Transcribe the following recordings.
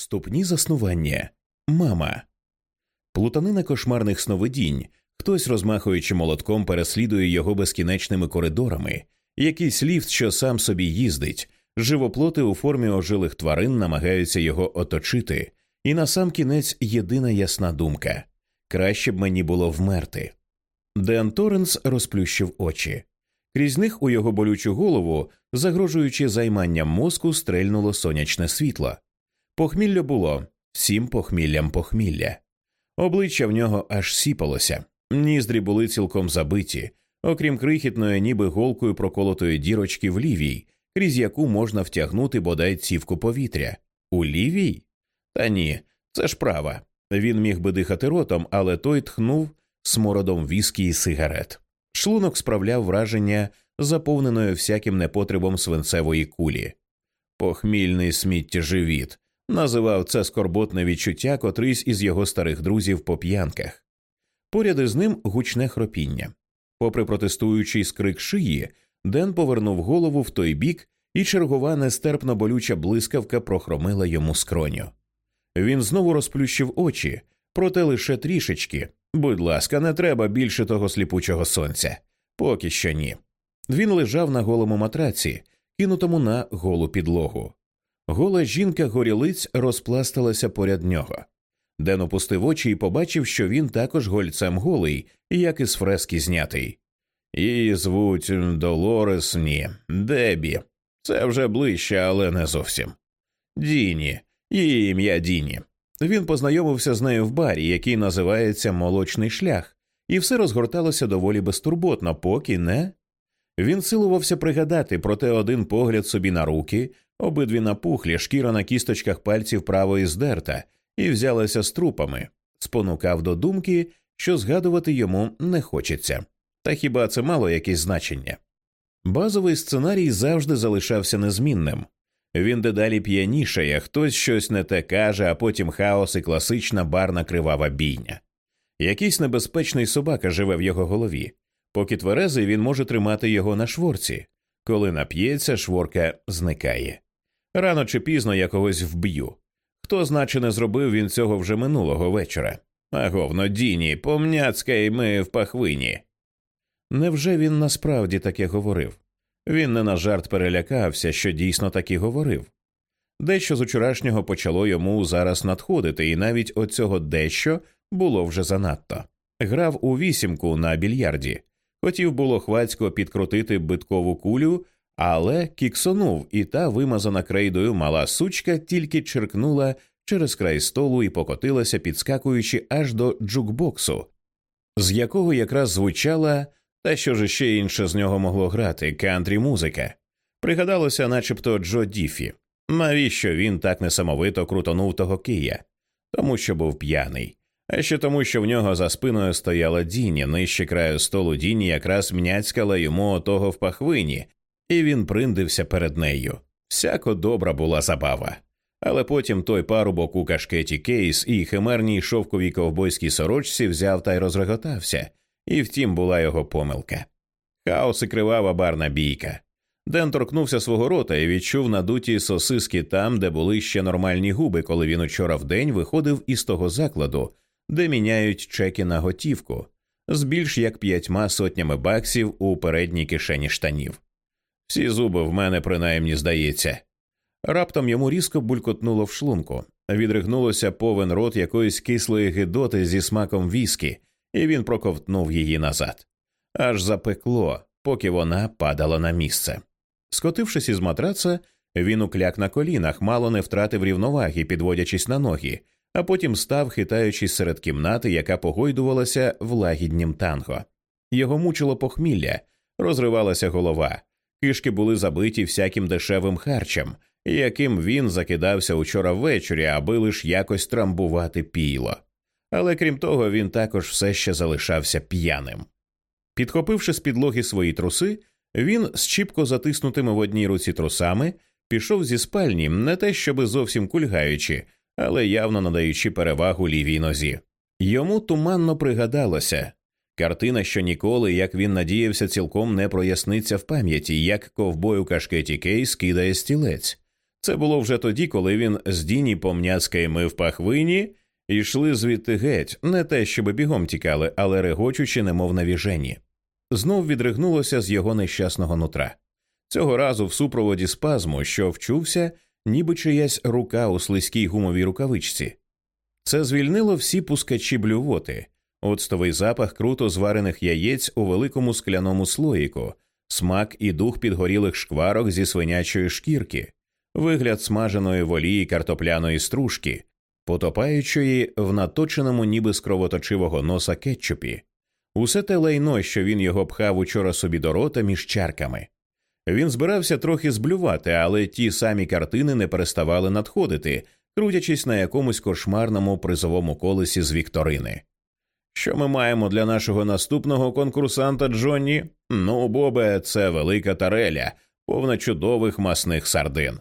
Ступні заснування. Мама. Плутанина кошмарних сновидінь. Хтось, розмахуючи молотком, переслідує його безкінечними коридорами, якийсь ліфт, що сам собі їздить, живоплоти у формі ожилих тварин намагаються його оточити, і на сам кінець єдина ясна думка краще б мені було вмерти. Ден Торренс розплющив очі. Крізь них у його болючу голову, загрожуючи займанням мозку, стрельнуло сонячне світло. Похмілля було всім похміллям похмілля. Обличчя в нього аж сіпалося, ніздрі були цілком забиті, окрім крихітної, ніби голкою проколотої дірочки в лівій, крізь яку можна втягнути бодай цівку повітря. У лівій? Та ні, це ж права. Він міг би дихати ротом, але той тхнув смородом віскі і сигарет. Шлунок справляв враження заповненої всяким непотребом свинцевої кулі. Похмільний сміттєживіт називав це скорботне відчуття котрийсь із його старих друзів по п'янках. Поряд із ним гучне хропіння. Попри протестуючий скрик шиї, Ден повернув голову в той бік, і чергова нестерпно болюча блискавка прохромила йому скроню. Він знову розплющив очі, проте лише трішечки. Будь ласка, не треба більше того сліпучого сонця. Поки що ні. Він лежав на голому матраці, кинутому на голу підлогу. Гола жінка горілиць розпласталася поряд нього. Ден опустив очі і побачив, що він також гольцем голий, як із фрески знятий. Її звуть Долорес ні, Дебі. Це вже ближче, але не зовсім. Діні, її ім'я Діні. Він познайомився з нею в барі, який називається Молочний шлях, і все розгорталося доволі безтурботно, поки не. Він силувався пригадати, проте один погляд собі на руки, обидві напухлі, шкіра на кісточках пальців правої здерта, і взялася з трупами, спонукав до думки, що згадувати йому не хочеться. Та хіба це мало якесь значення? Базовий сценарій завжди залишався незмінним. Він дедалі п'янішає, хтось щось не те каже, а потім хаос і класична барна кривава бійня. Якийсь небезпечний собака живе в його голові. Поки тверезий він може тримати його на шворці. Коли нап'ється, шворка зникає. Рано чи пізно я когось вб'ю. Хто, значе, не зробив він цього вже минулого вечора. А говно Діні, помняцькай ми в пахвині. Невже він насправді таке говорив? Він не на жарт перелякався, що дійсно таки говорив. Дещо з учорашнього почало йому зараз надходити, і навіть оцього дещо було вже занадто. Грав у вісімку на більярді, хотів було хвацько підкрутити биткову кулю, але кіксонув, і та вимазана крейдою мала сучка тільки черкнула через край столу і покотилася, підскакуючи аж до джукбоксу, з якого якраз звучала. Та що ж ще інше з нього могло грати кантрі музика. Пригадалося, начебто Джо Діфі. Навіщо він так несамовито крутонув того кия? Тому що був п'яний, а ще тому, що в нього за спиною стояла Діні, нижче краю столу Діні якраз мняцькала йому отого в пахвині, і він приндився перед нею. Всяко добра була забава. Але потім той парубок у кашкеті кейс і химерній шовковій ковбойській сорочці взяв та й розреготався. І втім, була його помилка. Хаос і кривава барна бійка. Ден торкнувся свого рота і відчув надуті сосиски там, де були ще нормальні губи, коли він учора в день виходив із того закладу, де міняють чеки на готівку, з більш як п'ятьма сотнями баксів у передній кишені штанів. Всі зуби в мене принаймні здається. Раптом йому різко булькотнуло в шлунку, відригнулося повен рот якоїсь кислої гидоти зі смаком віскі і він проковтнув її назад. Аж запекло, поки вона падала на місце. Скотившись із матраца, він укляк на колінах, мало не втратив рівноваги, підводячись на ноги, а потім став, хитаючись серед кімнати, яка погойдувалася в лагіднім танго. Його мучило похмілля, розривалася голова, кишки були забиті всяким дешевим харчем, яким він закидався учора ввечері, аби лиш якось трамбувати піло але крім того, він також все ще залишався п'яним. Підхопивши з підлоги свої труси, він з чіпко затиснутими в одній руці трусами пішов зі спальні, не те щоби зовсім кульгаючи, але явно надаючи перевагу лівій нозі. Йому туманно пригадалося картина, що ніколи, як він надіявся, цілком не проясниться в пам'яті, як ковбой у кашкеті Кейс кидає стілець, Це було вже тоді, коли він з Діні помняцькими в пахвині йшли звідти геть, не те, щоб бігом тікали, але регочучи, немов на віжені. Знов відригнулося з його нещасного нутра. Цього разу в супроводі спазму, що вчувся, ніби чиясь рука у слизькій гумовій рукавичці. Це звільнило всі пускачі блювоти, оцтовий запах круто зварених яєць у великому скляному слоїку, смак і дух підгорілих шкварок зі свинячої шкірки, вигляд смаженої волії картопляної стружки, потопаючої в наточеному ніби з кровоточивого носа кетчупі, усе те лайно, що він його пхав учора собі до рота між чарками. Він збирався трохи зблювати, але ті самі картини не переставали надходити, крутячись на якомусь кошмарному призовому колесі з Вікторини. Що ми маємо для нашого наступного конкурсанта Джонні? Ну, Бобе, це велика тареля, повна чудових масних сардин.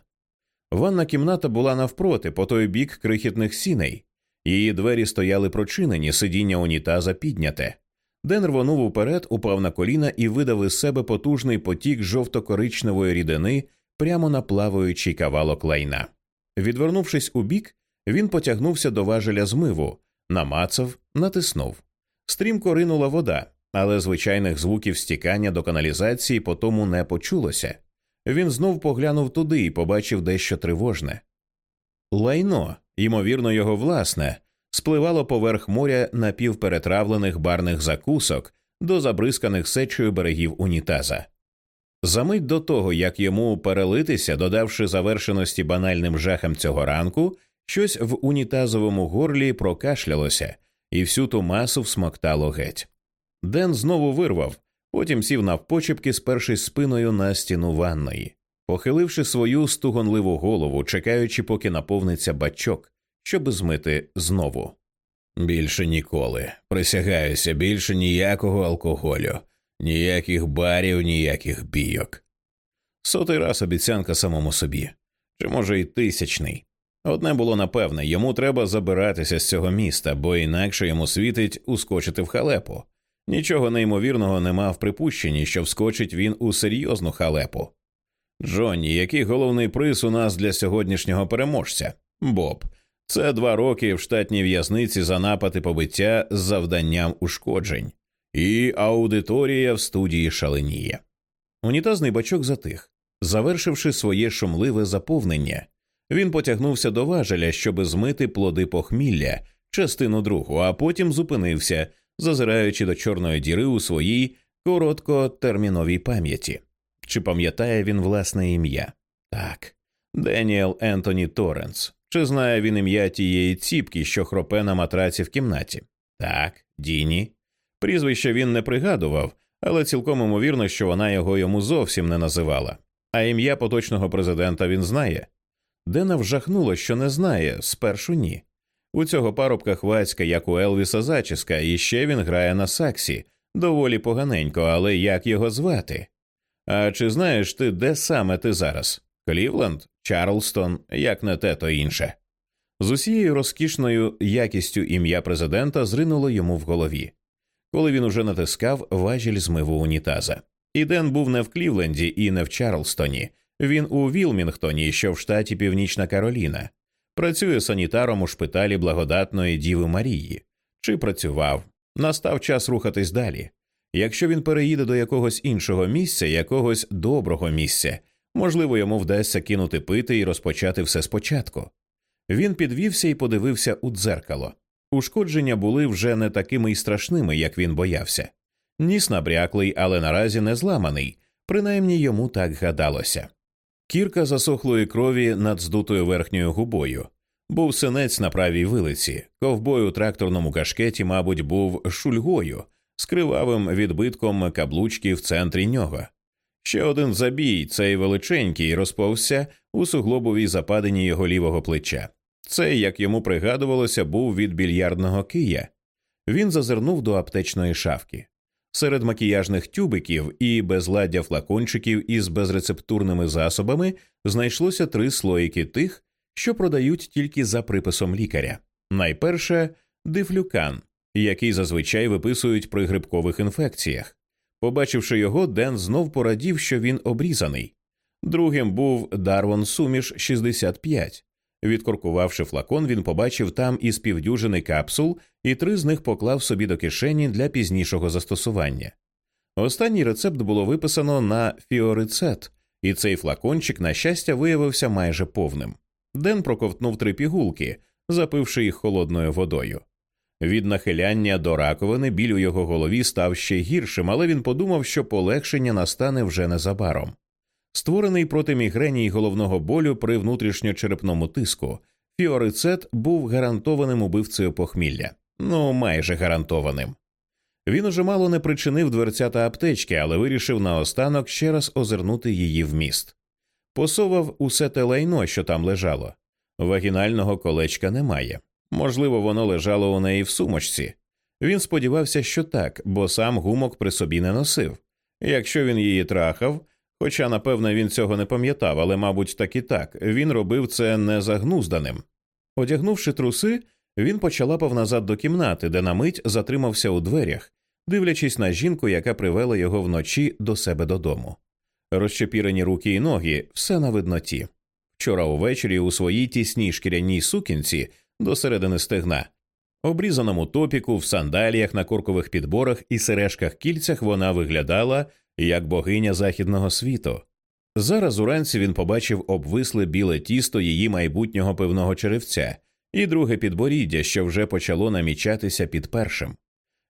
Ванна кімната була навпроти, по той бік крихітних сіней. Її двері стояли прочинені, сидіння унітаза підняте. Ден рвонув уперед, упав на коліна і видав із себе потужний потік жовто-коричневої рідини прямо на плаваючий кавалок лайна. Відвернувшись у бік, він потягнувся до важеля змиву, намацав, натиснув. Стрімко ринула вода, але звичайних звуків стікання до каналізації по тому не почулося. Він знов поглянув туди і побачив дещо тривожне. Лайно, ймовірно, його власне, спливало поверх моря напівперетравлених барних закусок до забризканих сечою берегів унітаза. Замить до того, як йому перелитися, додавши завершеності банальним жахам цього ранку, щось в унітазовому горлі прокашлялося, і всю ту масу всмоктало геть. Ден знову вирвав, потім сів навпочепки, спершись спиною на стіну ванної, похиливши свою стугонливу голову, чекаючи, поки наповниться бачок, щоб змити знову. Більше ніколи. Присягаюся, більше ніякого алкоголю, ніяких барів, ніяких бійок. Сотий раз обіцянка самому собі, чи може й тисячний. Одне було напевне йому треба забиратися з цього міста, бо інакше йому світить ускочити в халепу. Нічого неймовірного нема в припущенні, що вскочить він у серйозну халепу. Джонні, який головний приз у нас для сьогоднішнього переможця? Боб. Це два роки в штатній в'язниці за напад і побиття з завданням ушкоджень, і аудиторія в студії шаленіє. Унітазний бачок затих, завершивши своє шумливе заповнення. Він потягнувся до важеля, щоби змити плоди похмілля, частину другу, а потім зупинився, зазираючи до чорної діри у своїй короткотерміновій пам'яті. Чи пам'ятає він власне ім'я? Так, Деніел Ентоні Торренс. Чи знає він ім'я тієї ціпки, що хропе на матраці в кімнаті? Так, Діні. Прізвище він не пригадував, але цілком імовірно, що вона його йому зовсім не називала. А ім'я поточного президента він знає. Дена вжахнуло, що не знає, спершу ні. У цього парубка хвацька, як у Елвіса зачіска, і ще він грає на саксі, доволі поганенько, але як його звати? А чи знаєш ти, де саме ти зараз? Клівленд, Чарлстон, як не те, то інше. З усією розкішною якістю ім'я президента зринуло йому в голові, коли він уже натискав важіль змиву унітаза. І Ден був не в Клівленді і не в Чарлстоні, він у Вілмінгтоні, що в штаті Північна Кароліна, працює санітаром у шпиталі благодатної Діви Марії. Чи працював? Настав час рухатись далі. Якщо він переїде до якогось іншого місця, якогось доброго місця, можливо, йому вдасться кинути пити і розпочати все спочатку. Він підвівся і подивився у дзеркало. Ушкодження були вже не такими й страшними, як він боявся. Ніс набряклий, але наразі не зламаний, принаймні йому так гадалося. Кірка засохлої крові над здутою верхньою губою. Був синець на правій вилиці, ковбой у тракторному кашкеті, мабуть, був шульгою з кривавим відбитком каблучки в центрі нього. Ще один забій, цей величенький, розповзся у суглобовій западині його лівого плеча. Цей, як йому пригадувалося, був від більярдного кия. Він зазирнув до аптечної шафки. Серед макіяжних тюбиків і безладдя флакончиків із безрецептурними засобами знайшлося три слоїки тих, що продають тільки за приписом лікаря. Найперше дифлюкан, який зазвичай виписують при грибкових інфекціях. Побачивши його, Ден знов порадів, що він обрізаний. другим був Дарвон Суміш 65. Відкоркувавши флакон, він побачив там із півдюжини капсул, і три з них поклав собі до кишені для пізнішого застосування. Останній рецепт було виписано на фіорицет, і цей флакончик, на щастя, виявився майже повним. Ден проковтнув три пігулки, запивши їх холодною водою. Від нахиляння до раковини біль у його голові став ще гіршим, але він подумав, що полегшення настане вже незабаром. Створений проти мігрені й головного болю при внутрішньочерепному тиску, фіорицет був гарантованим убивцею похмілля, ну майже гарантованим. Він уже мало не причинив дверцята аптечки, але вирішив наостанок ще раз озирнути її в міст. Посовав усе те лайно, що там лежало. Вагінального колечка немає. Можливо, воно лежало у неї в сумочці. Він сподівався, що так, бо сам гумок при собі не носив. Якщо він її трахав, хоча, напевно, він цього не пам'ятав, але, мабуть, так і так, він робив це незагнузданим. Одягнувши труси, він почалапав назад до кімнати, де на мить затримався у дверях, дивлячись на жінку, яка привела його вночі до себе додому. Розчепірені руки і ноги, все на видноті. Вчора увечері у своїй тісній шкіряній сукінці до середини стегна, обрізаному топіку, в сандаліях на коркових підборах і сережках кільцях вона виглядала як богиня західного світу. Зараз уранці він побачив обвисле біле тісто її майбутнього пивного черевця і друге підборіддя, що вже почало намічатися під першим.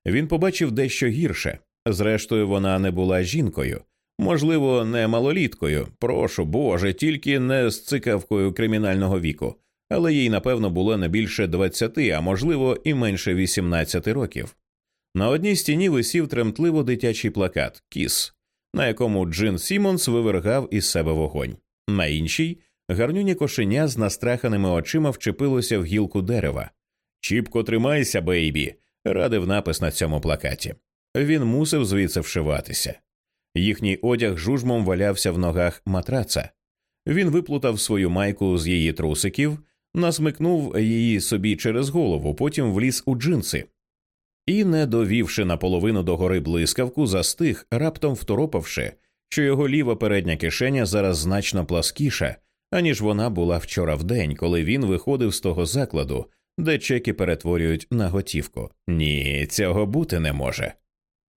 Він побачив дещо гірше. Зрештою, вона не була жінкою, можливо, не малоліткою. Прошу Боже, тільки не з цикавкою кримінального віку, але їй, напевно, було не більше 20, а можливо, і менше 18 років. На одній стіні висів тремтливо дитячий плакат Кіс, на якому Джин Сімонс вивергав із себе вогонь. На іншій гарнюні кошеня з настраханими очима вчепилося в гілку дерева. Чіпко тримайся, бейбі, радив напис на цьому плакаті. Він мусив звідси вшиватися. Їхній одяг жужмом валявся в ногах матраца. Він виплутав свою майку з її трусиків, насмикнув її собі через голову, потім вліз у джинси. І, не довівши наполовину до гори блискавку, застиг, раптом второпавши, що його ліва передня кишеня зараз значно пласкіша, аніж вона була вчора в день, коли він виходив з того закладу, де чеки перетворюють на готівку. Ні, цього бути не може.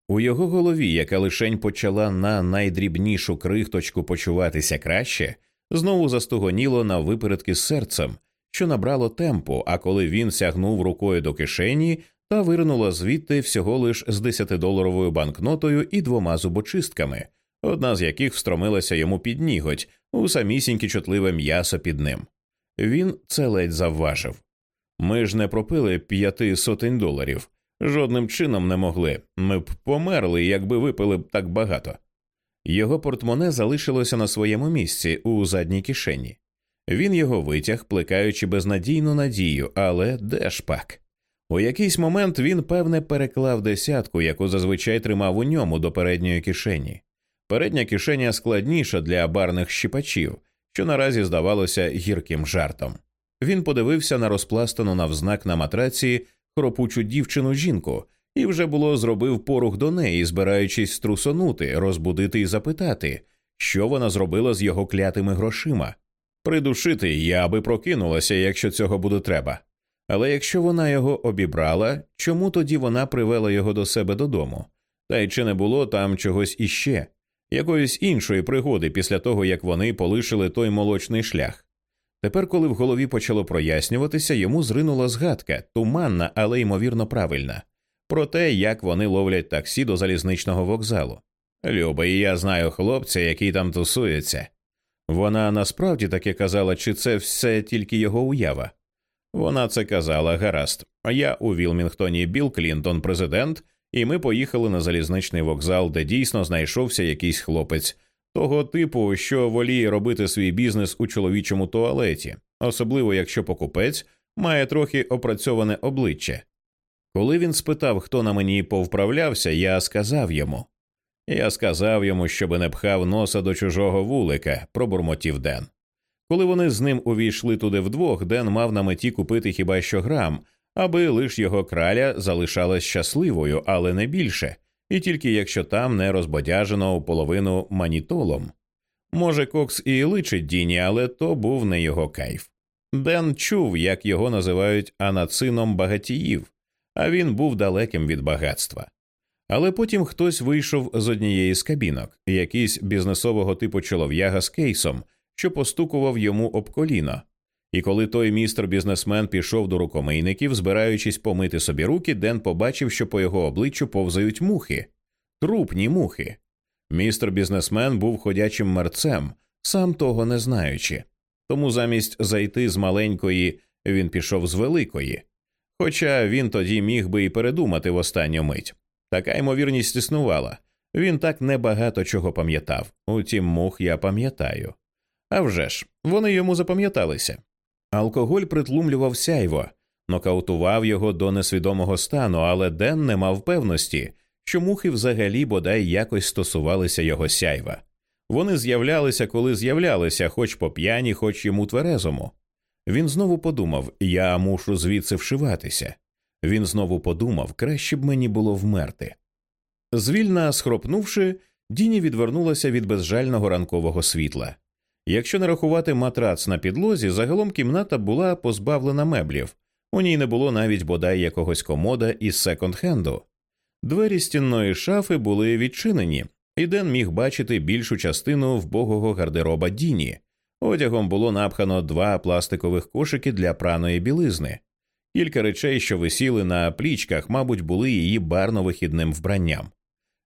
У його голові, яка лишень почала на найдрібнішу крихточку почуватися краще, знову застогоніло на випередки серцем, що набрало темпу, а коли він сягнув рукою до кишені та вирнула звідти всього лиш з десятидоларовою банкнотою і двома зубочистками, одна з яких встромилася йому під ніготь у самісіньке чутливе м'ясо під ним. Він це ледь завважив. Ми ж не пропили п'яти сотень доларів, жодним чином не могли. Ми б померли, якби випили б так багато. Його портмоне залишилося на своєму місці у задній кишені. Він його витяг, плекаючи безнадійну надію, але де ж пак? У якийсь момент він, певне, переклав десятку, яку зазвичай тримав у ньому до передньої кишені. Передня кишеня складніша для барних щіпачів, що наразі здавалося гірким жартом. Він подивився на розпластану навзнак на матраці хропучу дівчину жінку і вже було зробив порух до неї, збираючись струсонути, розбудити і запитати, що вона зробила з його клятими грошима. Придушити я би прокинулася, якщо цього буде треба. Але якщо вона його обібрала, чому тоді вона привела його до себе додому? Та й чи не було там чогось іще, якоїсь іншої пригоди після того, як вони полишили той молочний шлях? Тепер, коли в голові почало прояснюватися, йому зринула згадка, туманна, але ймовірно правильна, про те, як вони ловлять таксі до залізничного вокзалу. Люба, і я знаю хлопця, який там тусується. Вона насправді таки казала, чи це все тільки його уява. Вона це казала гаразд. Я у Вілмінгтоні Білл Клінтон, президент, і ми поїхали на залізничний вокзал, де дійсно знайшовся якийсь хлопець, того типу, що воліє робити свій бізнес у чоловічому туалеті, особливо якщо покупець має трохи опрацьоване обличчя. Коли він спитав, хто на мені повправлявся, я сказав йому. Я сказав йому, щоби не пхав носа до чужого вулика, пробурмотів Ден. Коли вони з ним увійшли туди вдвох, Ден мав на меті купити хіба що грам, аби лиш його краля залишалась щасливою, але не більше, і тільки якщо там не розбодяжено половину манітолом. Може, Кокс і личить Діні, але то був не його кайф. Ден чув, як його називають анацином багатіїв, а він був далеким від багатства. Але потім хтось вийшов з однієї з кабінок, якийсь бізнесового типу чолов'яга з кейсом, що постукував йому об коліно. І коли той містер бізнесмен пішов до рукомийників, збираючись помити собі руки, Ден побачив, що по його обличчю повзають мухи, трупні мухи. Містер бізнесмен був ходячим мерцем, сам того не знаючи. Тому замість зайти з маленької він пішов з великої. Хоча він тоді міг би і передумати в останню мить. Така ймовірність існувала. Він так небагато чого пам'ятав. Утім, мух я пам'ятаю. А вже ж, вони йому запам'яталися. Алкоголь притлумлював сяйво, нокаутував його до несвідомого стану, але Ден не мав певності, що мухи взагалі бодай якось стосувалися його сяйва. Вони з'являлися, коли з'являлися, хоч по п'яні, хоч йому тверезому. Він знову подумав я мушу звідси вшиватися. Він знову подумав краще б мені було вмерти. Звільна схропнувши, Діні відвернулася від безжального ранкового світла. Якщо не рахувати матрац на підлозі, загалом кімната була позбавлена меблів, у ній не було навіть бодай якогось комода із секонд-хенду. Двері стінної шафи були відчинені, і Ден міг бачити більшу частину вбогого гардероба Діні. Одягом було напхано два пластикових кошики для праної білизни. Кілька речей, що висіли на плічках, мабуть, були її барно-вихідним вбранням.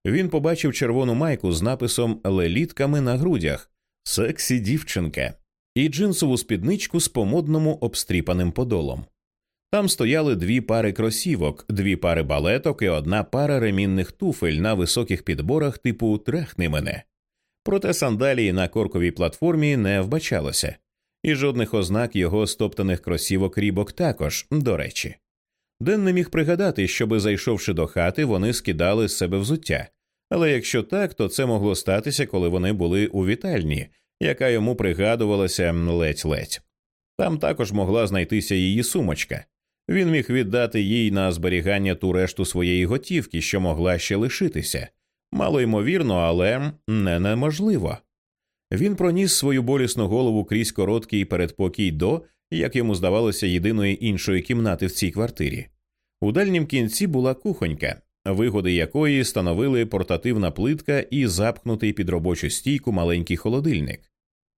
Він побачив червону майку з написом лелітками на грудях сексі дівчинка і джинсову спідничку з помодному обстріпаним подолом. Там стояли дві пари кросівок, дві пари балеток і одна пара ремінних туфель на високих підборах типу трехни мене. Проте сандалії на корковій платформі не вбачалося, і жодних ознак його стоптаних кросівок рібок також, до речі. Ден не міг пригадати, щоби, зайшовши до хати, вони скидали з себе взуття, але якщо так, то це могло статися, коли вони були у вітальні, яка йому пригадувалася ледь-ледь. Там також могла знайтися її сумочка. Він міг віддати їй на зберігання ту решту своєї готівки, що могла ще лишитися. Мало ймовірно, але не неможливо. Він проніс свою болісну голову крізь короткий передпокій до, як йому здавалося, єдиної іншої кімнати в цій квартирі. У дальнім кінці була кухонька, вигоди якої становили портативна плитка і запхнутий під робочу стійку маленький холодильник.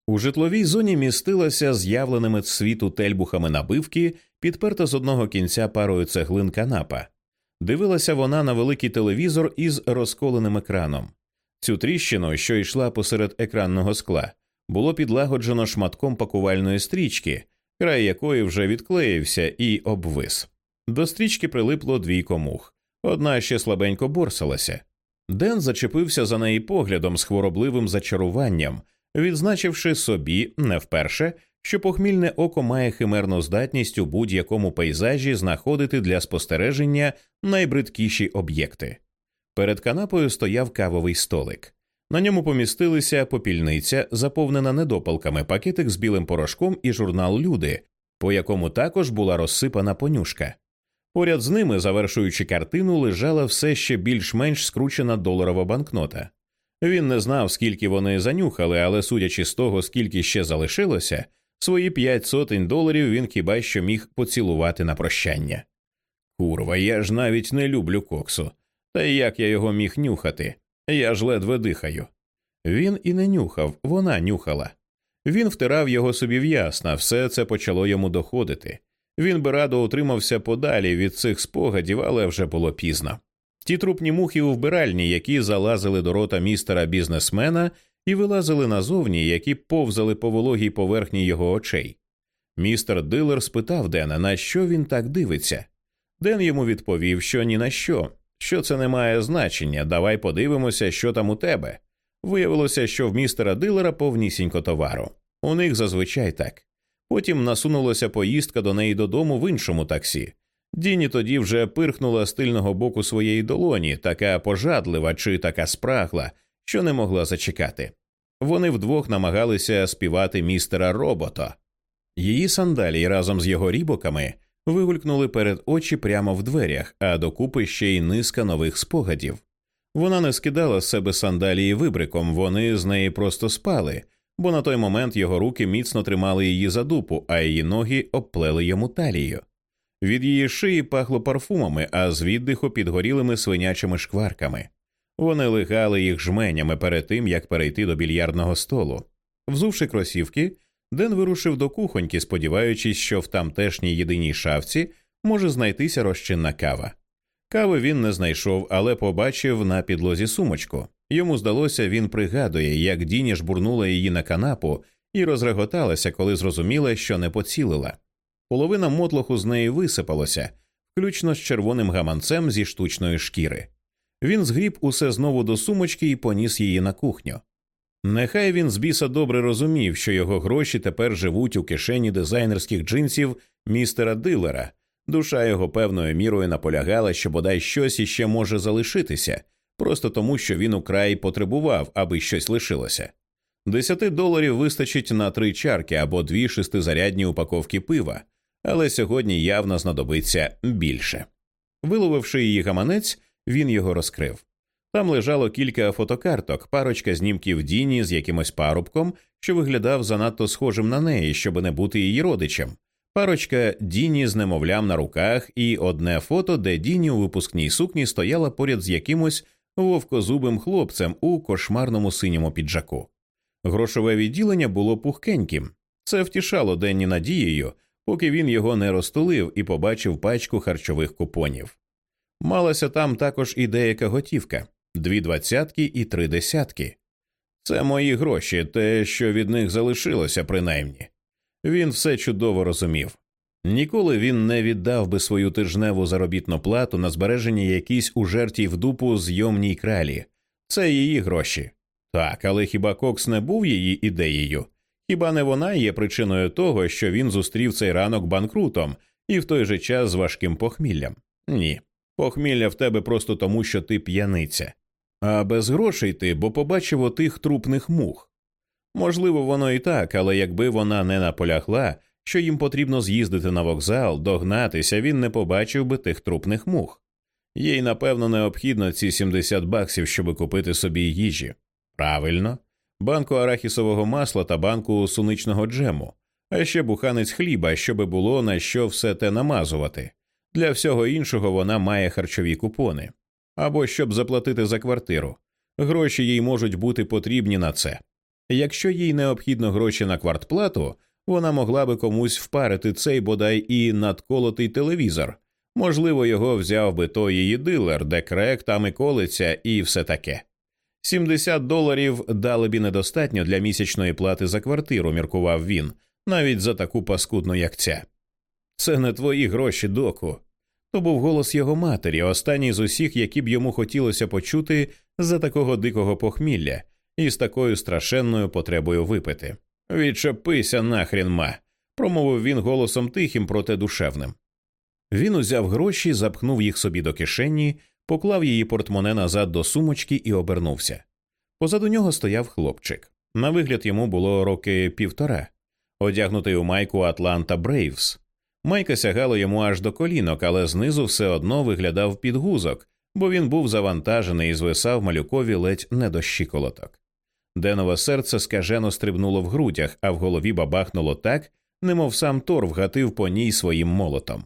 У житловій зоні містилася з'явленими світу тельбухами набивки, підперта з одного кінця парою цеглин канапа. Дивилася вона на великий телевізор із розколеним екраном. Цю тріщину, що йшла посеред екранного скла, було підлагоджено шматком пакувальної стрічки, край якої вже відклеївся і обвис. До стрічки прилипло двійко мух. Одна ще слабенько борсалася. Ден зачепився за неї поглядом з хворобливим зачаруванням, відзначивши собі не вперше, що похмільне око має химерну здатність у будь-якому пейзажі знаходити для спостереження найбридкіші об'єкти. Перед канапою стояв кавовий столик. На ньому помістилися попільниця, заповнена недопалками, пакетик з білим порошком і журнал Люди, по якому також була розсипана понюшка. Поряд з ними, завершуючи картину, лежала все ще більш-менш скручена доларова банкнота. Він не знав, скільки вони занюхали, але судячи з того, скільки ще залишилося, свої п'ять сотень доларів він хіба що міг поцілувати на прощання. Курва, я ж навіть не люблю коксу. Та як я його міг нюхати? Я ж ледве дихаю. Він і не нюхав, вона нюхала. Він втирав його собі в ясна, все це почало йому доходити. Він би радо утримався подалі від цих спогадів, але вже було пізно. Ті трупні мухи у вбиральні, які залазили до рота містера бізнесмена і вилазили назовні, які повзали по вологій поверхні його очей. Містер Дилер спитав Дена, на що він так дивиться. Ден йому відповів, що ні на що, що це не має значення, давай подивимося, що там у тебе. Виявилося, що в містера Дилера повнісінько товару. У них зазвичай так. Потім насунулася поїздка до неї додому в іншому таксі. Діні тоді вже пирхнула з тильного боку своєї долоні, така пожадлива чи така спрагла, що не могла зачекати. Вони вдвох намагалися співати містера робота. Її сандалії разом з його рібоками вигулькнули перед очі прямо в дверях, а докупи ще й низка нових спогадів. Вона не скидала з себе сандалії вибриком, вони з неї просто спали, бо на той момент його руки міцно тримали її за дупу, а її ноги обплели йому талію. Від її шиї пахло парфумами, а з віддиху підгорілими свинячими шкварками. Вони лигали їх жменями перед тим, як перейти до більярдного столу. Взувши кросівки, Ден вирушив до кухоньки, сподіваючись, що в тамтешній єдиній шафці може знайтися розчинна кава. Кави він не знайшов, але побачив на підлозі сумочку. Йому здалося, він пригадує, як Діні жбурнула її на канапу і розреготалася, коли зрозуміла, що не поцілила. Половина мотлоху з неї висипалося, включно з червоним гаманцем зі штучної шкіри. Він згріб усе знову до сумочки і поніс її на кухню. Нехай він з біса добре розумів, що його гроші тепер живуть у кишені дизайнерських джинсів містера дилера. Душа його певною мірою наполягала, що бодай щось іще може залишитися, просто тому, що він украй потребував, аби щось лишилося. Десяти доларів вистачить на три чарки або дві шестизарядні упаковки пива, але сьогодні явно знадобиться більше. Виловивши її гаманець, він його розкрив. Там лежало кілька фотокарток, парочка знімків Діні з якимось парубком, що виглядав занадто схожим на неї, щоб не бути її родичем, парочка Діні з немовлям на руках, і одне фото, де Діні у випускній сукні стояла поряд з якимось вовкозубим хлопцем у кошмарному синьому піджаку. Грошове відділення було пухкеньким. Це втішало Денні надією, поки він його не розтулив і побачив пачку харчових купонів. Малася там також і деяка готівка дві двадцятки і три десятки. Це мої гроші, те, що від них залишилося, принаймні. Він все чудово розумів. Ніколи він не віддав би свою тижневу заробітну плату на збереження якійсь у жертві в дупу зйомній кралі. Це її гроші. Так, але хіба Кокс не був її ідеєю? Хіба не вона є причиною того, що він зустрів цей ранок банкрутом і в той же час з важким похміллям? Ні. Похмілля в тебе просто тому, що ти п'яниця. А без грошей ти, бо побачив отих трупних мух. Можливо, воно і так, але якби вона не наполягла, що їм потрібно з'їздити на вокзал, догнатися, він не побачив би тих трупних мух. Їй, напевно, необхідно ці 70 баксів, щоб купити собі їжі. Правильно, банку арахісового масла та банку суничного джему, а ще буханець хліба, щоби було на що все те намазувати. Для всього іншого вона має харчові купони або щоб заплатити за квартиру. Гроші їй можуть бути потрібні на це. Якщо їй необхідно гроші на квартплату, вона могла би комусь впарити цей бодай і надколотий телевізор. Можливо, його взяв би той її дилер, де крек там і колиться, і все таке. 70 доларів дали б недостатньо для місячної плати за квартиру, міркував він, навіть за таку паскудну, як ця. Це не твої гроші, доку. То був голос його матері, останній з усіх, які б йому хотілося почути за такого дикого похмілля і з такою страшенною потребою випити. Відчепися нахрін, ма, промовив він голосом тихим, проте душевним. Він узяв гроші, запхнув їх собі до кишені, поклав її портмоне назад до сумочки і обернувся. Позаду нього стояв хлопчик. На вигляд йому було роки півтора, одягнутий у майку Атланта Брейвс. Майка сягала йому аж до колінок, але знизу все одно виглядав підгузок, бо він був завантажений і звисав малюкові ледь не до щиколоток. Денове серце скажено стрибнуло в грудях, а в голові бабахнуло так, немов сам Тор вгатив по ній своїм молотом.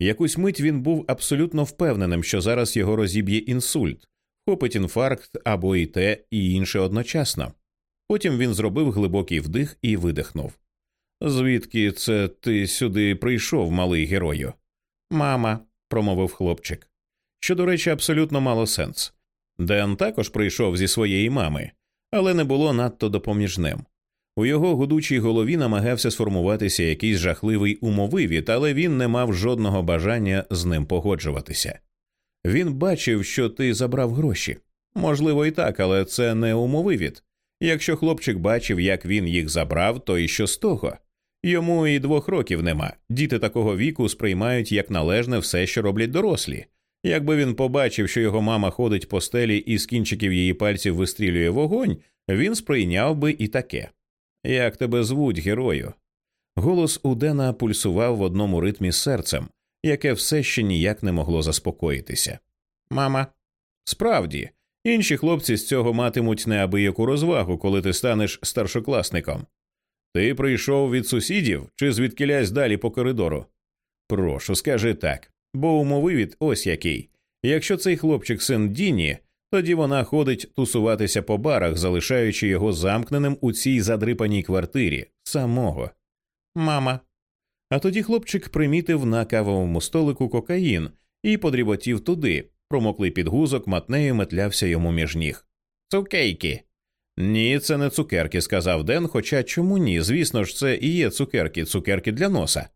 Якусь мить він був абсолютно впевненим, що зараз його розіб'є інсульт, хопить інфаркт або і те, і інше одночасно. Потім він зробив глибокий вдих і видихнув. Звідки це ти сюди прийшов, малий герою? Мама, промовив хлопчик. Що, до речі, абсолютно мало сенс. Ден також прийшов зі своєї мами, але не було надто допоміжним. У його гудучій голові намагався сформуватися якийсь жахливий умовивід, але він не мав жодного бажання з ним погоджуватися. Він бачив, що ти забрав гроші. Можливо, і так, але це не умовивід. Якщо хлопчик бачив, як він їх забрав, то і що з того? Йому і двох років нема. Діти такого віку сприймають як належне все, що роблять дорослі. Якби він побачив, що його мама ходить по стелі і з кінчиків її пальців вистрілює вогонь, він сприйняв би і таке. Як тебе звуть, герою? Голос у Дена пульсував в одному ритмі серцем, яке все ще ніяк не могло заспокоїтися. Мама, справді, Інші хлопці з цього матимуть неабияку розвагу, коли ти станеш старшокласником. Ти прийшов від сусідів чи звідкилясь далі по коридору? Прошу, скажи так, бо умовивід ось який. Якщо цей хлопчик син Діні, тоді вона ходить тусуватися по барах, залишаючи його замкненим у цій задрипаній квартирі самого. Мама. А тоді хлопчик примітив на кавовому столику кокаїн і подріботів туди. Промоклий підгузок матнею метлявся йому між ніг. Цукейки. Ні, це не цукерки, сказав Ден, хоча чому ні? Звісно ж, це і є цукерки, цукерки для носа.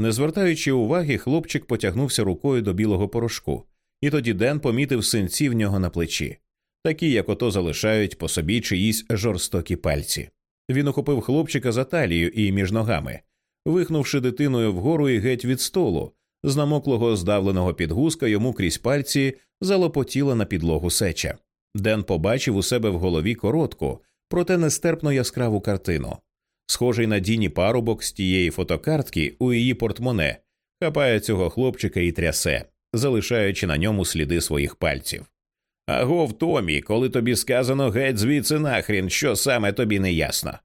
Не звертаючи уваги, хлопчик потягнувся рукою до білого порошку, і тоді Ден помітив синці в нього на плечі, такі, як ото залишають по собі чиїсь жорстокі пальці. Він ухопив хлопчика за талію і між ногами, вихнувши дитиною вгору і геть від столу, з намоклого здавленого підгузка йому крізь пальці залопотіла на підлогу сеча. Ден побачив у себе в голові коротку, проте нестерпно яскраву картину. Схожий на Діні парубок з тієї фотокартки у її портмоне, хапає цього хлопчика і трясе, залишаючи на ньому сліди своїх пальців. Агов, Томі, коли тобі сказано геть звідси нахрін, що саме тобі не ясно.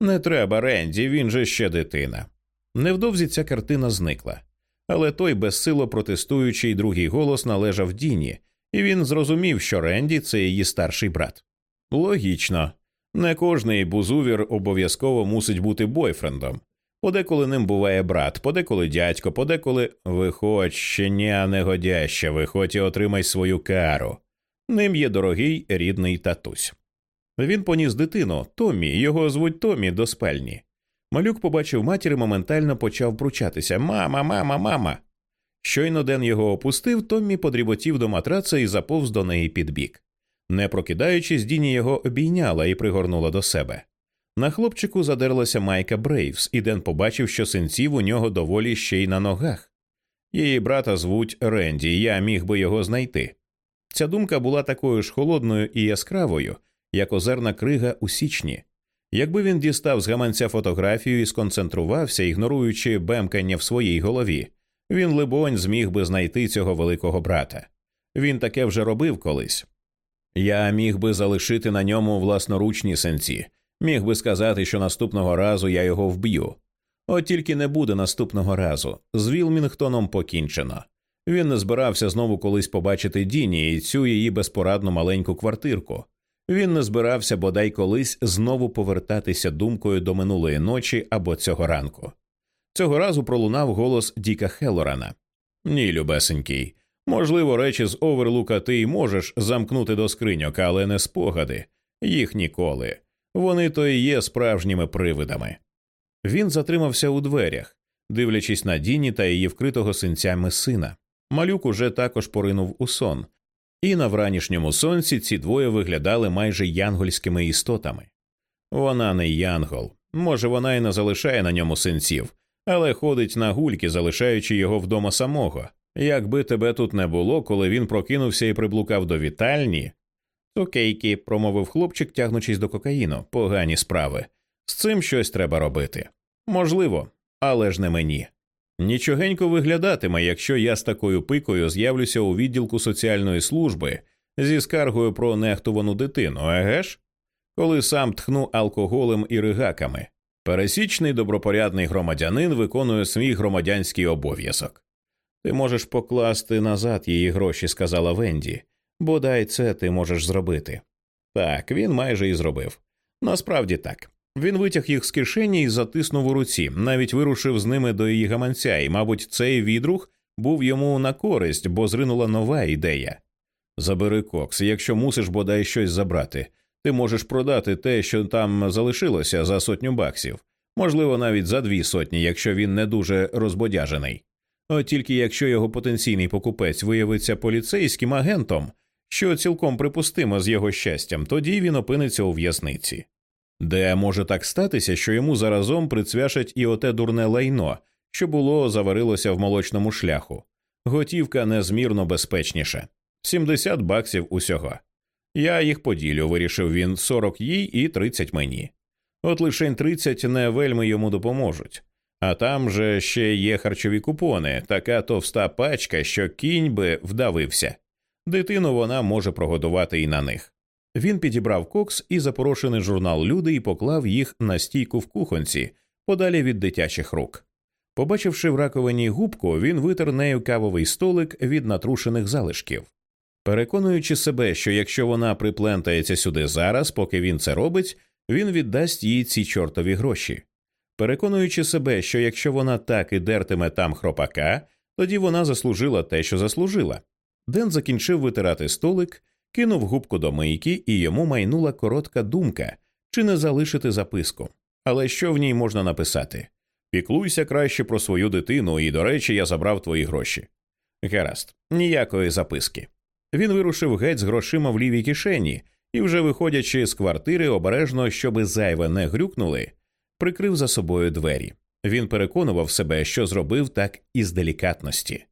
Не треба, Ренді, він же ще дитина. Невдовзі ця картина зникла. Але той безсило протестуючий другий голос належав Діні, і він зрозумів, що Ренді це її старший брат. Логічно, не кожний бузувір обов'язково мусить бути бойфрендом. Подеколи ним буває брат, подеколи дядько, подеколи виходь, щеня негодяща, виходь і отримай свою кару. Ним є дорогий рідний татусь. Він поніс дитину, Томі, його звуть Томі до спальні. Малюк побачив матір і моментально почав пручатися Мама, мама, мама. Щойно Ден його опустив, Томмі подріботів до матраца і заповз до неї під бік. Не прокидаючись, Діні його обійняла і пригорнула до себе. На хлопчику задерлася майка Брейвс, і Ден побачив, що синців у нього доволі ще й на ногах. Її брата звуть Ренді, я міг би його знайти. Ця думка була такою ж холодною і яскравою, як озерна крига у січні. Якби він дістав з гаманця фотографію і сконцентрувався, ігноруючи бемкання в своїй голові, він, либонь, зміг би знайти цього великого брата. Він таке вже робив колись. Я міг би залишити на ньому власноручні сенці, міг би сказати, що наступного разу я його вб'ю. От тільки не буде наступного разу. З Вілмінгтоном покінчено. Він не збирався знову колись побачити Діні і цю її безпорадну маленьку квартирку. Він не збирався бодай колись знову повертатися думкою до минулої ночі або цього ранку. Цього разу пролунав голос Діка Хелорана. Ні, любесенький. Можливо, речі з оверлука ти й можеш замкнути до скриньок, але не спогади, їх ніколи. Вони то і є справжніми привидами. Він затримався у дверях, дивлячись на Діні та її вкритого синцями сина. Малюк уже також поринув у сон, і на вранішньому сонці ці двоє виглядали майже янгольськими істотами. Вона не янгол, може, вона й не залишає на ньому синців, але ходить на гульки, залишаючи його вдома самого. Якби тебе тут не було, коли він прокинувся і приблукав до вітальні. Окейки, промовив хлопчик, тягнучись до кокаїну, погані справи. З цим щось треба робити. Можливо, але ж не мені. Нічогенько виглядатиме, якщо я з такою пикою з'явлюся у відділку соціальної служби зі скаргою про нехтувану дитину, еге ж? Коли сам тхну алкоголем і ригаками. Пересічний добропорядний громадянин виконує свій громадянський обов'язок. Ти можеш покласти назад її гроші, сказала Венді, бодай це ти можеш зробити. Так, він майже і зробив. Насправді так. Він витяг їх з кишені і затиснув у руці, навіть вирушив з ними до її гаманця, і, мабуть, цей відрух був йому на користь, бо зринула нова ідея. Забери кокс, якщо мусиш бодай щось забрати. Ти можеш продати те, що там залишилося за сотню баксів, можливо, навіть за дві сотні, якщо він не дуже розбодяжений. От тільки якщо його потенційний покупець виявиться поліцейським агентом, що цілком припустимо з його щастям, тоді він опиниться у в'язниці. Де може так статися, що йому заразом прицвяшать і оте дурне лайно, що було заварилося в молочному шляху, готівка незмірно безпечніша 70 баксів усього. Я їх поділю, вирішив він 40 їй і 30 мені. От лишень 30 не вельми йому допоможуть. А там же ще є харчові купони, така товста пачка, що кінь би вдавився. Дитину вона може прогодувати і на них. Він підібрав кокс і запорошений журнал Люди і поклав їх на стійку в кухонці, подалі від дитячих рук. Побачивши в раковині губку, він витер нею кавовий столик від натрушених залишків. Переконуючи себе, що якщо вона приплентається сюди зараз, поки він це робить, він віддасть їй ці чортові гроші. Переконуючи себе, що якщо вона так і дертиме там хропака, тоді вона заслужила те, що заслужила. Ден закінчив витирати столик, кинув губку до мийки, і йому майнула коротка думка чи не залишити записку. Але що в ній можна написати? Піклуйся краще про свою дитину, і, до речі, я забрав твої гроші. Гаразд, ніякої записки. Він вирушив геть з грошима в лівій кишені і, вже виходячи з квартири, обережно, щоби зайве не грюкнули, прикрив за собою двері. Він переконував себе, що зробив так із делікатності.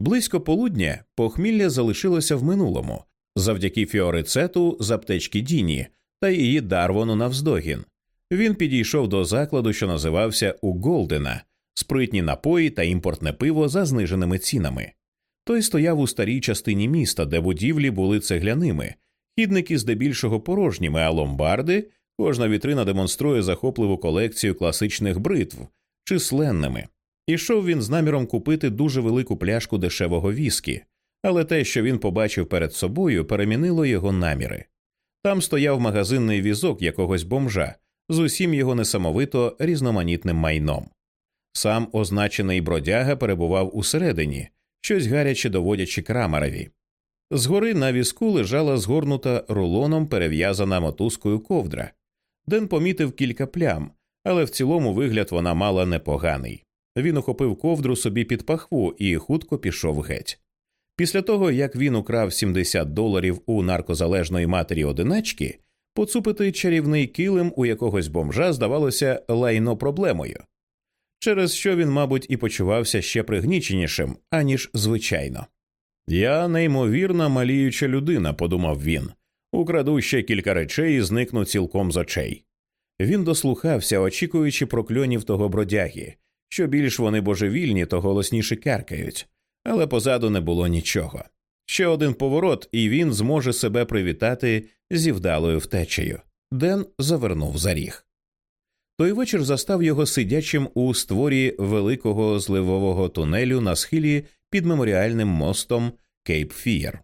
Близько полудня похмілля залишилося в минулому завдяки фіорицету з аптечки Діні та її Дарвону навздогін. Він підійшов до закладу, що називався у Голдена, спритні напої та імпортне пиво за зниженими цінами. Той стояв у старій частині міста, де будівлі були цегляними, хідники здебільшого порожніми, а ломбарди, кожна вітрина демонструє захопливу колекцію класичних бритв, численними. Ішов він з наміром купити дуже велику пляшку дешевого віскі, але те, що він побачив перед собою, перемінило його наміри. Там стояв магазинний візок якогось бомжа з усім його несамовито різноманітним майном. Сам означений бродяга перебував усередині, щось гаряче доводячи крамарові. Згори на візку лежала згорнута рулоном перев'язана мотузкою ковдра. Ден помітив кілька плям, але в цілому вигляд вона мала непоганий. Він ухопив ковдру собі під пахву і хутко пішов геть. Після того, як він украв 70 доларів у наркозалежної матері одиначки, поцупити чарівний килим у якогось бомжа здавалося лайно проблемою, через що він, мабуть, і почувався ще пригніченішим, аніж звичайно. Я неймовірна маліюча людина, подумав він, украду ще кілька речей і зникну цілком з очей. Він дослухався, очікуючи прокльонів того бродяги. Що більш вони божевільні, то голосніше каркають, але позаду не було нічого. Ще один поворот, і він зможе себе привітати зі вдалою втечею. Ден завернув за ріг. Той вечір застав його сидячим у створі великого зливового тунелю на схилі під меморіальним мостом Кейп Фієр.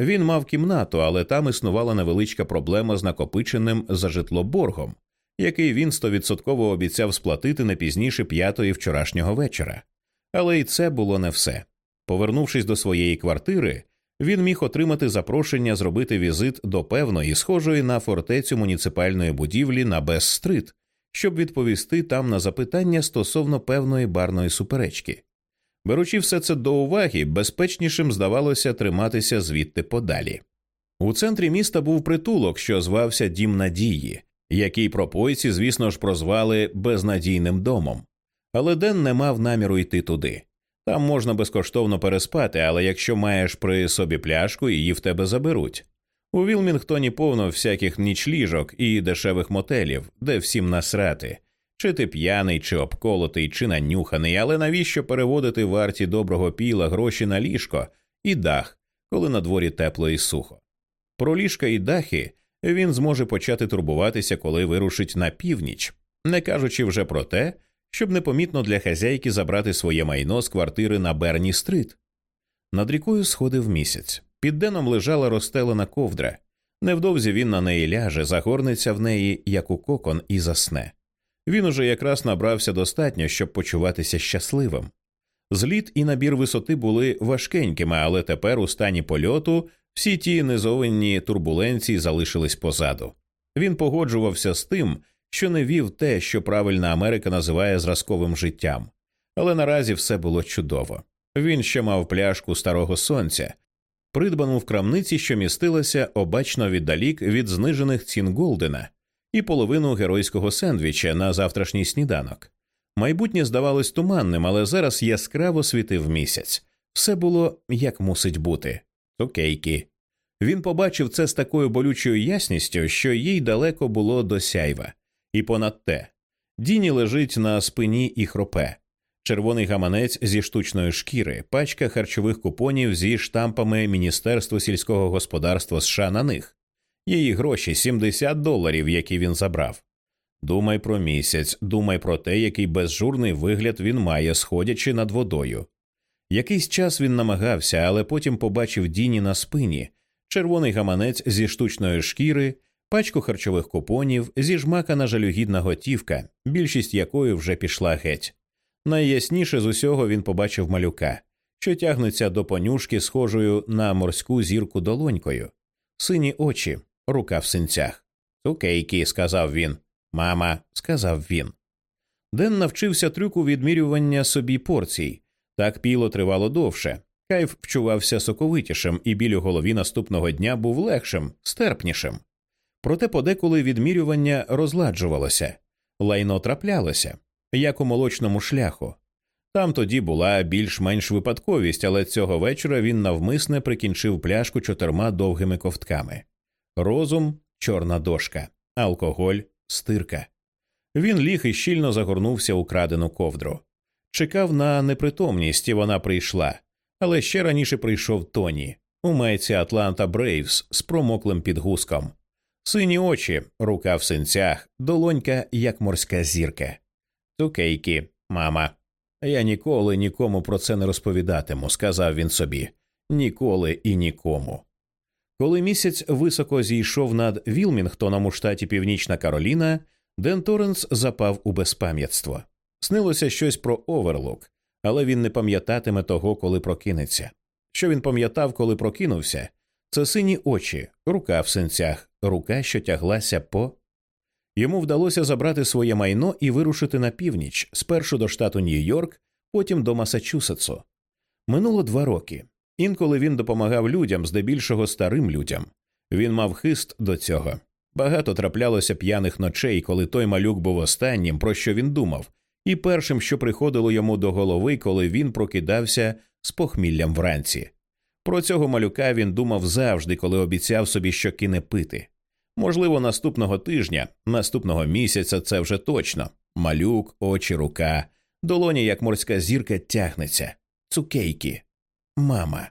Він мав кімнату, але там існувала невеличка проблема з накопиченим за житло боргом, який він стовідсотково обіцяв сплатити не пізніше п'ятої вчорашнього вечора. Але й це було не все. Повернувшись до своєї квартири, він міг отримати запрошення зробити візит до певної, схожої на фортецю муніципальної будівлі на Бес-стрит, щоб відповісти там на запитання стосовно певної барної суперечки. Беручи все це до уваги, безпечнішим здавалося триматися звідти подалі. У центрі міста був притулок, що звався Дім Надії, який пропойці, звісно ж, прозвали безнадійним домом. Але Ден не мав наміру йти туди. Там можна безкоштовно переспати, але якщо маєш при собі пляшку, її в тебе заберуть. У Вілмінгтоні повно всяких нічліжок і дешевих мотелів, де всім насрати, чи ти п'яний, чи обколотий, чи нанюханий, але навіщо переводити варті доброго піла гроші на ліжко і дах, коли на дворі тепло і сухо? Про ліжка і дахи він зможе почати турбуватися, коли вирушить на північ, не кажучи вже про те, щоб непомітно для хазяйки забрати своє майно з квартири на Берні стрит. Над рікою сходив місяць. Під деном лежала розстелена ковдра. Невдовзі він на неї ляже, загорнеться в неї, як у кокон, і засне. Він уже якраз набрався достатньо, щоб почуватися щасливим. Зліт і набір висоти були важкенькими, але тепер у стані польоту всі ті низовинні турбуленції залишились позаду. Він погоджувався з тим, що не вів те, що правильна Америка називає зразковим життям. Але наразі все було чудово. Він ще мав пляшку старого сонця, придбану в крамниці, що містилася обачно віддалік від знижених цін Голдена, і половину геройського сендвіча на завтрашній сніданок. Майбутнє здавалось туманним, але зараз яскраво світив місяць. Все було як мусить бути окейки. Він побачив це з такою болючою ясністю, що їй далеко було до сяйва. І понад те, Діні лежить на спині і хропе. червоний гаманець зі штучної шкіри, пачка харчових купонів зі штампами Міністерства сільського господарства США на них, її гроші 70 доларів, які він забрав. Думай про місяць, думай про те, який безжурний вигляд він має, сходячи над водою. Якийсь час він намагався, але потім побачив Діні на спині, червоний гаманець зі штучної шкіри, пачку харчових купонів, зіжмакана жалюгідна готівка, більшість якої вже пішла геть. Найясніше з усього він побачив малюка, що тягнеться до понюшки, схожою на морську зірку долонькою, сині очі, рука в синцях. Цукейки, сказав він. Мама, сказав він. Ден навчився трюку відмірювання собі порцій. Так піло тривало довше. Кайф вчувався соковитішим, і біль у голові наступного дня був легшим, стерпнішим. Проте подеколи відмірювання розладжувалося, лайно траплялося, як у молочному шляху. Там тоді була більш-менш випадковість, але цього вечора він навмисне прикінчив пляшку чотирма довгими ковтками розум, чорна дошка, алкоголь, стирка. Він ліг і щільно загорнувся у крадену ковдру. Чекав на непритомність, і вона прийшла, але ще раніше прийшов Тоні у майці Атланта Брейвс з промоклим підгузком. Сині очі, рука в синцях, долонька, як морська зірка. Цукейки, мама. Я ніколи нікому про це не розповідатиму, сказав він собі. Ніколи і нікому. Коли місяць високо зійшов над Вілмінгтоном у штаті Північна Кароліна, Ден Торренс запав у безпам'ятство. Снилося щось про оверлук, але він не пам'ятатиме того, коли прокинеться. Що він пам'ятав, коли прокинувся, це сині очі, рука в синцях, рука, що тяглася по. Йому вдалося забрати своє майно і вирушити на північ, спершу до штату Нью-Йорк, потім до Масачусетсу. Минуло два роки. Інколи він допомагав людям, здебільшого старим людям. Він мав хист до цього. Багато траплялося п'яних ночей, коли той малюк був останнім, про що він думав, і першим, що приходило йому до голови, коли він прокидався з похміллям вранці. Про цього малюка він думав завжди, коли обіцяв собі, що кине пити. Можливо, наступного тижня, наступного місяця це вже точно. Малюк, очі, рука, долоні, як морська зірка, тягнеться, цукейки, мама.